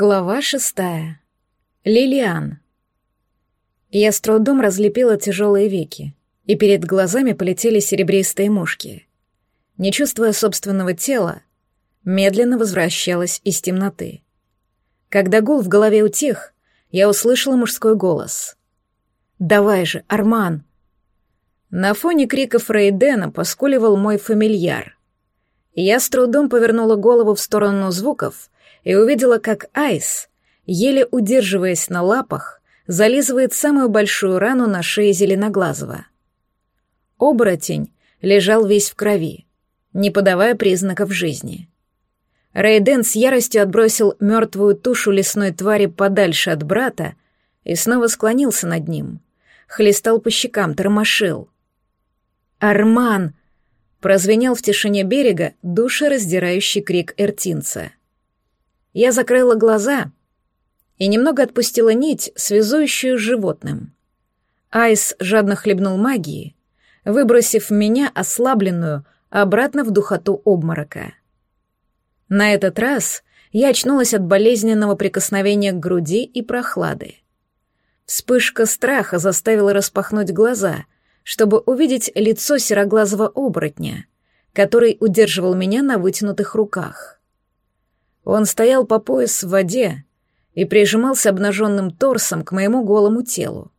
Глава шестая. Лилиан. Я с трудом разлепила тяжелые веки, и перед глазами полетели серебристые мушки. Не чувствуя собственного тела, медленно возвращалась из темноты. Когда гул в голове утих, я услышала мужской голос. «Давай же, Арман!» На фоне криков Рейдена поскуливал мой фамильяр. Я с трудом повернула голову в сторону звуков — и увидела, как Айс, еле удерживаясь на лапах, зализывает самую большую рану на шее Зеленоглазого. Оборотень лежал весь в крови, не подавая признаков жизни. Рейден с яростью отбросил мертвую тушу лесной твари подальше от брата и снова склонился над ним, хлестал по щекам, тормошил. «Арман!» — прозвенел в тишине берега душераздирающий крик эртинца — я закрыла глаза и немного отпустила нить, связующую с животным. Айс жадно хлебнул магии, выбросив меня, ослабленную, обратно в духоту обморока. На этот раз я очнулась от болезненного прикосновения к груди и прохлады. Вспышка страха заставила распахнуть глаза, чтобы увидеть лицо сероглазого оборотня, который удерживал меня на вытянутых руках. Он стоял по пояс в воде и прижимался обнаженным торсом к моему голому телу.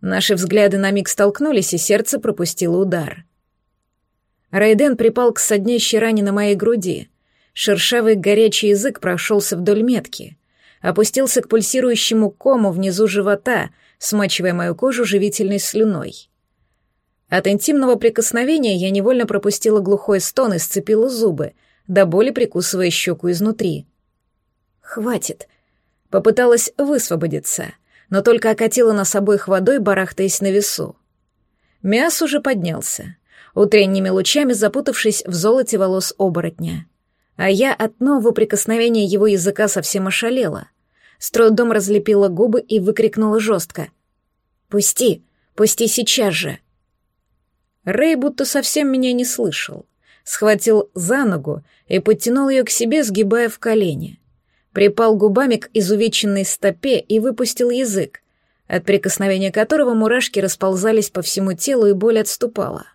Наши взгляды на миг столкнулись, и сердце пропустило удар. Райден припал к соднящей ране на моей груди. Шершавый горячий язык прошелся вдоль метки, опустился к пульсирующему кому внизу живота, смачивая мою кожу живительной слюной. От интимного прикосновения я невольно пропустила глухой стон и сцепила зубы — до боли прикусывая щеку изнутри. «Хватит!» Попыталась высвободиться, но только окатила нас обоих водой, барахтаясь на весу. Мяс уже поднялся, утренними лучами запутавшись в золоте волос оборотня. А я от нового прикосновения его языка совсем ошалела. С трудом разлепила губы и выкрикнула жестко. «Пусти! Пусти сейчас же!» Рэй будто совсем меня не слышал схватил за ногу и подтянул ее к себе, сгибая в колени. Припал губами к изувеченной стопе и выпустил язык, от прикосновения которого мурашки расползались по всему телу и боль отступала.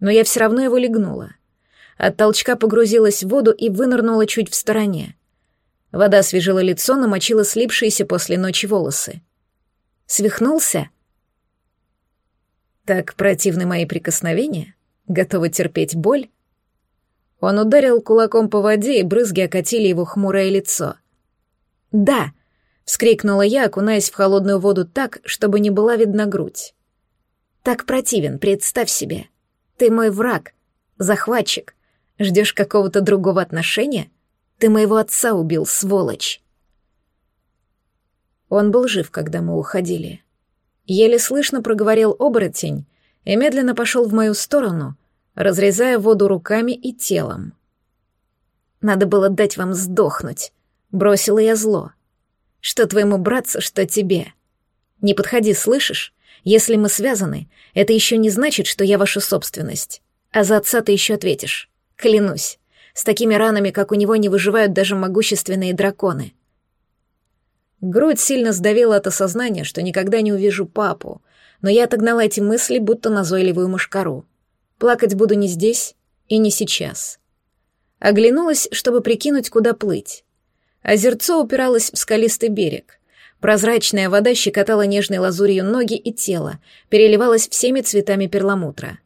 Но я все равно его легнула. От толчка погрузилась в воду и вынырнула чуть в стороне. Вода освежила лицо, намочила слипшиеся после ночи волосы. Свихнулся? Так противны мои прикосновения? Готовы терпеть боль? Он ударил кулаком по воде, и брызги окатили его хмурое лицо. «Да!» — вскрикнула я, окунаясь в холодную воду так, чтобы не была видна грудь. «Так противен, представь себе. Ты мой враг, захватчик. Ждешь какого-то другого отношения? Ты моего отца убил, сволочь!» Он был жив, когда мы уходили. Еле слышно проговорил оборотень, и медленно пошел в мою сторону, разрезая воду руками и телом. «Надо было дать вам сдохнуть», — бросила я зло. «Что твоему братцу, что тебе. Не подходи, слышишь? Если мы связаны, это еще не значит, что я ваша собственность. А за отца ты еще ответишь. Клянусь, с такими ранами, как у него, не выживают даже могущественные драконы». Грудь сильно сдавила от осознания, что никогда не увижу папу, но я отогнала эти мысли, будто назойливую мушкару. Плакать буду не здесь и не сейчас. Оглянулась, чтобы прикинуть, куда плыть. Озерцо упиралось в скалистый берег. Прозрачная вода щекотала нежной лазурью ноги и тело, переливалась всеми цветами перламутра.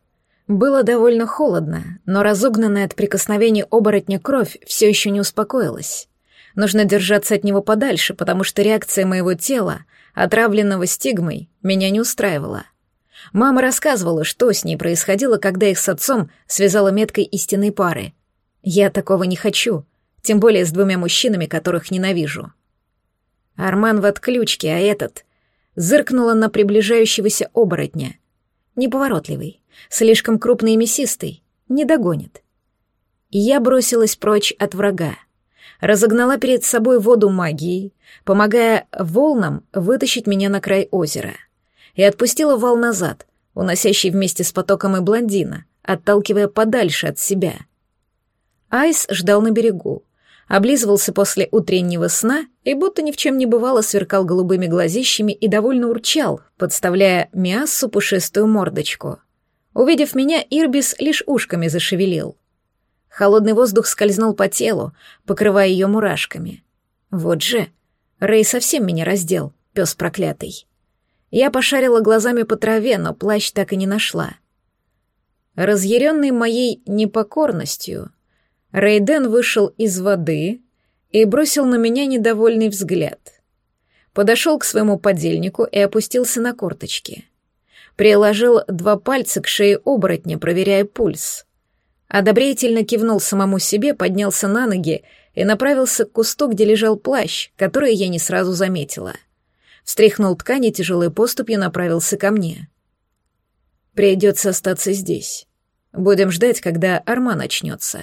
Было довольно холодно, но разогнанная от прикосновения оборотня кровь все еще не успокоилась. Нужно держаться от него подальше, потому что реакция моего тела отравленного стигмой, меня не устраивало. Мама рассказывала, что с ней происходило, когда их с отцом связала меткой истинной пары. Я такого не хочу, тем более с двумя мужчинами, которых ненавижу. Арман в отключке, а этот... Зыркнула на приближающегося оборотня. Неповоротливый, слишком крупный и мясистый, не догонит. Я бросилась прочь от врага разогнала перед собой воду магией, помогая волнам вытащить меня на край озера, и отпустила вал назад, уносящий вместе с потоком и блондина, отталкивая подальше от себя. Айс ждал на берегу, облизывался после утреннего сна и будто ни в чем не бывало сверкал голубыми глазищами и довольно урчал, подставляя Миассу пушистую мордочку. Увидев меня, Ирбис лишь ушками зашевелил. Холодный воздух скользнул по телу, покрывая ее мурашками. Вот же, Рэй совсем меня раздел, пес проклятый. Я пошарила глазами по траве, но плащ так и не нашла. Разъяренный моей непокорностью, Рейден вышел из воды и бросил на меня недовольный взгляд. Подошел к своему подельнику и опустился на корточки. Приложил два пальца к шее оборотня, проверяя пульс. Одобрительно кивнул самому себе, поднялся на ноги и направился к кусту, где лежал плащ, который я не сразу заметила. Встряхнул ткань и тяжелой поступью направился ко мне. «Придется остаться здесь. Будем ждать, когда Арма начнется»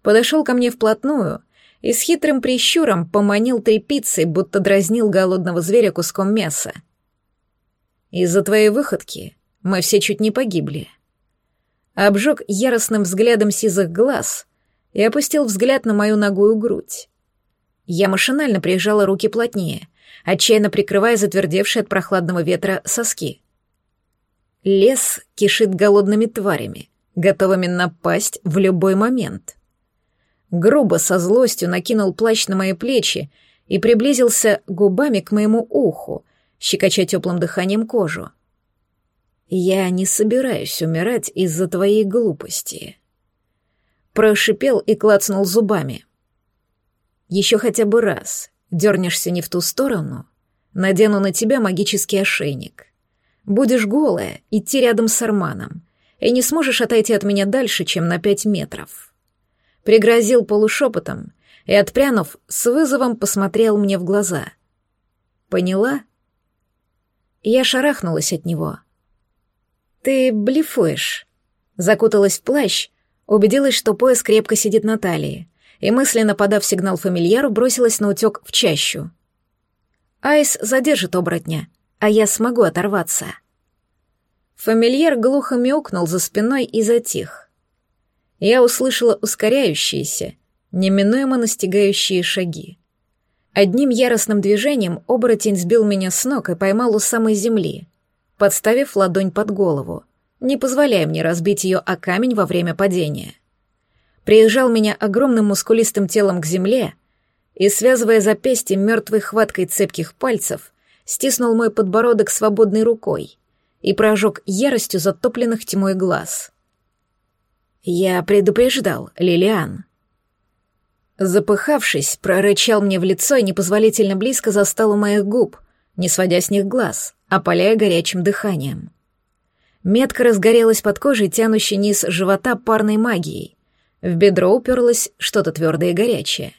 подошел ко мне вплотную и с хитрым прищуром поманил трепицей, будто дразнил голодного зверя куском мяса. «Из-за твоей выходки мы все чуть не погибли». Обжег яростным взглядом сизых глаз и опустил взгляд на мою ногую грудь. Я машинально прижала руки плотнее, отчаянно прикрывая затвердевшие от прохладного ветра соски. Лес кишит голодными тварями, готовыми напасть в любой момент грубо со злостью накинул плащ на мои плечи и приблизился губами к моему уху, щекоча теплым дыханием кожу. «Я не собираюсь умирать из-за твоей глупости», — прошипел и клацнул зубами. «Еще хотя бы раз дернешься не в ту сторону, надену на тебя магический ошейник. Будешь голая, идти рядом с Арманом, и не сможешь отойти от меня дальше, чем на пять метров» пригрозил полушепотом и, отпрянув, с вызовом посмотрел мне в глаза. «Поняла?» Я шарахнулась от него. «Ты блефуешь», закуталась в плащ, убедилась, что пояс крепко сидит на талии, и мысленно подав сигнал фамильяру, бросилась на утек в чащу. Айс задержит оборотня, а я смогу оторваться. Фамильяр глухо мяукнул за спиной и затих я услышала ускоряющиеся, неминуемо настигающие шаги. Одним яростным движением оборотень сбил меня с ног и поймал у самой земли, подставив ладонь под голову, не позволяя мне разбить ее о камень во время падения. Приезжал меня огромным мускулистым телом к земле и, связывая запястье мертвой хваткой цепких пальцев, стиснул мой подбородок свободной рукой и прожег яростью затопленных тьмой глаз. «Я предупреждал, Лилиан». Запыхавшись, прорычал мне в лицо и непозволительно близко застал у моих губ, не сводя с них глаз, опаляя горячим дыханием. Метка разгорелась под кожей, тянущей низ живота парной магией. В бедро уперлось что-то твердое и горячее.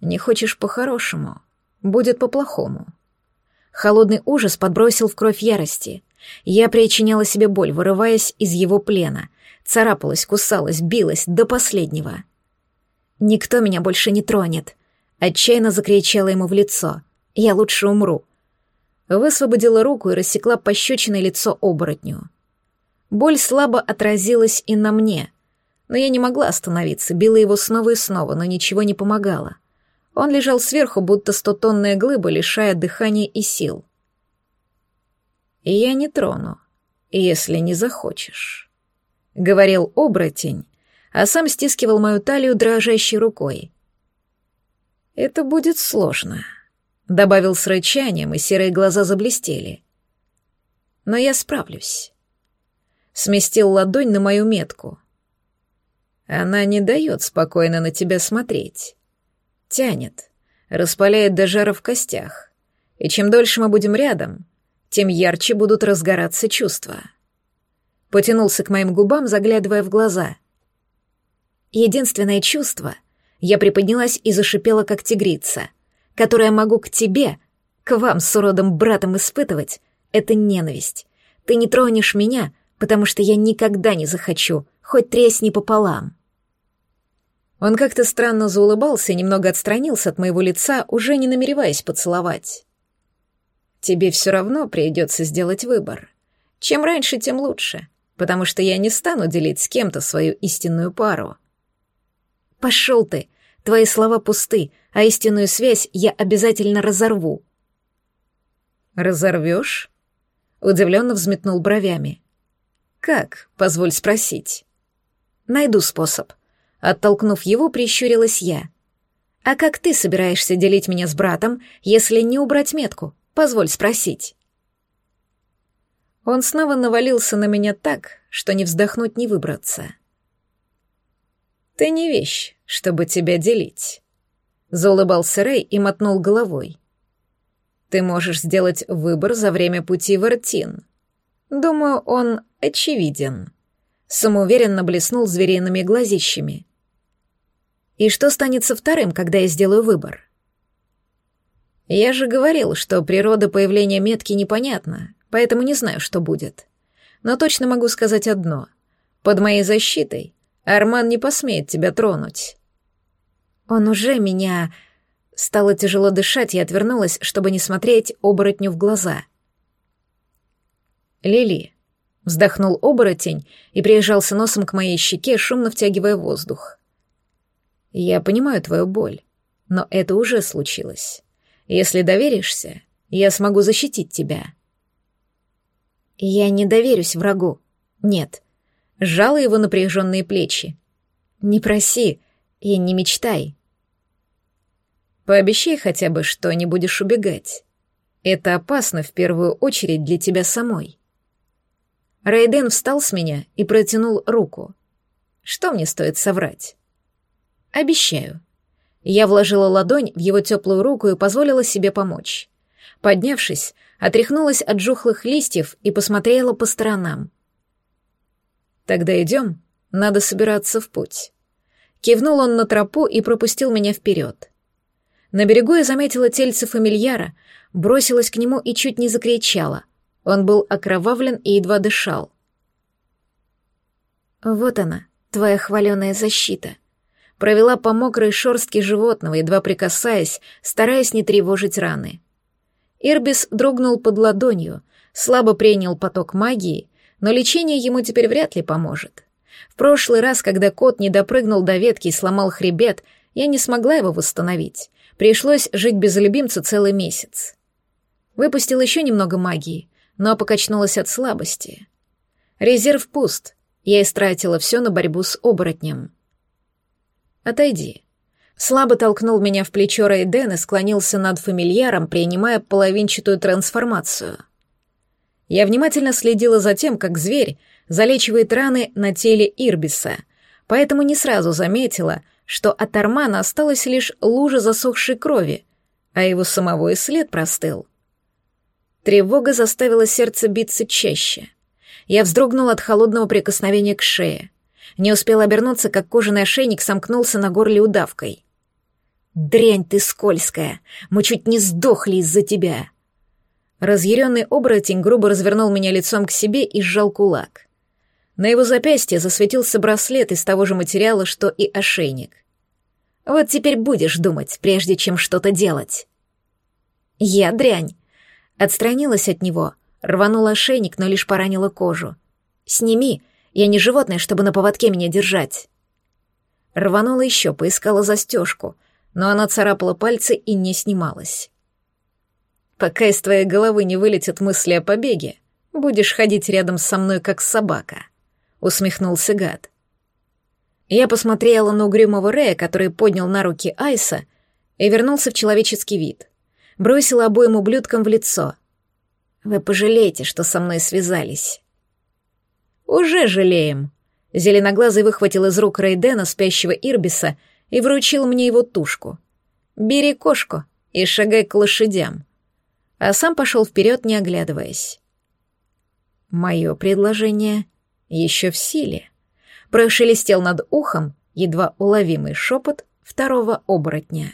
«Не хочешь по-хорошему, будет по-плохому». Холодный ужас подбросил в кровь ярости. Я причиняла себе боль, вырываясь из его плена, царапалась, кусалась, билась до последнего. «Никто меня больше не тронет», — отчаянно закричала ему в лицо. «Я лучше умру». Высвободила руку и рассекла пощечиной лицо оборотню. Боль слабо отразилась и на мне, но я не могла остановиться, била его снова и снова, но ничего не помогало. Он лежал сверху, будто стотонная глыба, лишая дыхания и сил. И «Я не трону, если не захочешь». — говорил оборотень, а сам стискивал мою талию дрожащей рукой. «Это будет сложно», — добавил с рычанием, и серые глаза заблестели. «Но я справлюсь». Сместил ладонь на мою метку. Она не дает спокойно на тебя смотреть. Тянет, распаляет до жара в костях. И чем дольше мы будем рядом, тем ярче будут разгораться чувства потянулся к моим губам, заглядывая в глаза. Единственное чувство — я приподнялась и зашипела, как тигрица, которое могу к тебе, к вам с уродом братом испытывать, — это ненависть. Ты не тронешь меня, потому что я никогда не захочу, хоть тресни пополам. Он как-то странно заулыбался и немного отстранился от моего лица, уже не намереваясь поцеловать. Тебе все равно придется сделать выбор. Чем раньше, тем лучше потому что я не стану делить с кем-то свою истинную пару. Пошел ты, Твои слова пусты, а истинную связь я обязательно разорву». «Разорвешь?» — удивленно взметнул бровями. «Как, позволь спросить?» «Найду способ». Оттолкнув его, прищурилась я. «А как ты собираешься делить меня с братом, если не убрать метку? Позволь спросить». Он снова навалился на меня так, что не вздохнуть, не выбраться. «Ты не вещь, чтобы тебя делить», — заулыбался Рэй и мотнул головой. «Ты можешь сделать выбор за время пути в Иртин. Думаю, он очевиден». Самоуверенно блеснул звериными глазищами. «И что станет со вторым, когда я сделаю выбор?» «Я же говорил, что природа появления метки непонятна, поэтому не знаю, что будет. Но точно могу сказать одно. Под моей защитой Арман не посмеет тебя тронуть. Он уже меня... Стало тяжело дышать и отвернулась, чтобы не смотреть оборотню в глаза. «Лили», — вздохнул оборотень и приезжался носом к моей щеке, шумно втягивая воздух. «Я понимаю твою боль, но это уже случилось. Если доверишься, я смогу защитить тебя». «Я не доверюсь врагу. Нет». Сжала его напряженные плечи. «Не проси и не мечтай». «Пообещай хотя бы, что не будешь убегать. Это опасно в первую очередь для тебя самой». Рейден встал с меня и протянул руку. Что мне стоит соврать? «Обещаю». Я вложила ладонь в его теплую руку и позволила себе помочь. Поднявшись, отряхнулась от жухлых листьев и посмотрела по сторонам. «Тогда идем, надо собираться в путь». Кивнул он на тропу и пропустил меня вперед. На берегу я заметила тельце фамильяра, бросилась к нему и чуть не закричала. Он был окровавлен и едва дышал. «Вот она, твоя хваленая защита», провела по мокрой шорстке животного, едва прикасаясь, стараясь не тревожить раны. Ирбис дрогнул под ладонью, слабо принял поток магии, но лечение ему теперь вряд ли поможет. В прошлый раз, когда кот не допрыгнул до ветки и сломал хребет, я не смогла его восстановить. Пришлось жить без любимца целый месяц. Выпустил еще немного магии, но покачнулась от слабости. Резерв пуст, я истратила все на борьбу с оборотнем. «Отойди», Слабо толкнул меня в плечо Рейден и склонился над фамильяром, принимая половинчатую трансформацию. Я внимательно следила за тем, как зверь залечивает раны на теле Ирбиса, поэтому не сразу заметила, что от Армана осталась лишь лужа засохшей крови, а его самого и след простыл. Тревога заставила сердце биться чаще. Я вздрогнула от холодного прикосновения к шее. Не успел обернуться, как кожаный ошейник сомкнулся на горле удавкой. «Дрянь ты скользкая! Мы чуть не сдохли из-за тебя!» Разъяренный оборотень грубо развернул меня лицом к себе и сжал кулак. На его запястье засветился браслет из того же материала, что и ошейник. «Вот теперь будешь думать, прежде чем что-то делать». «Я дрянь!» Отстранилась от него, рванула ошейник, но лишь поранила кожу. «Сними, я не животное, чтобы на поводке меня держать». Рванула еще, поискала застежку, но она царапала пальцы и не снималась. «Пока из твоей головы не вылетят мысли о побеге, будешь ходить рядом со мной, как собака», — усмехнулся гад. Я посмотрела на угрюмого Рея, который поднял на руки Айса и вернулся в человеческий вид. Бросила обоим ублюдкам в лицо. «Вы пожалеете, что со мной связались». «Уже жалеем». Зеленоглазый выхватил из рук Рейдена спящего Ирбиса и вручил мне его тушку. «Бери кошку и шагай к лошадям». А сам пошел вперед, не оглядываясь. Мое предложение еще в силе. Прошелестел над ухом едва уловимый шепот второго оборотня.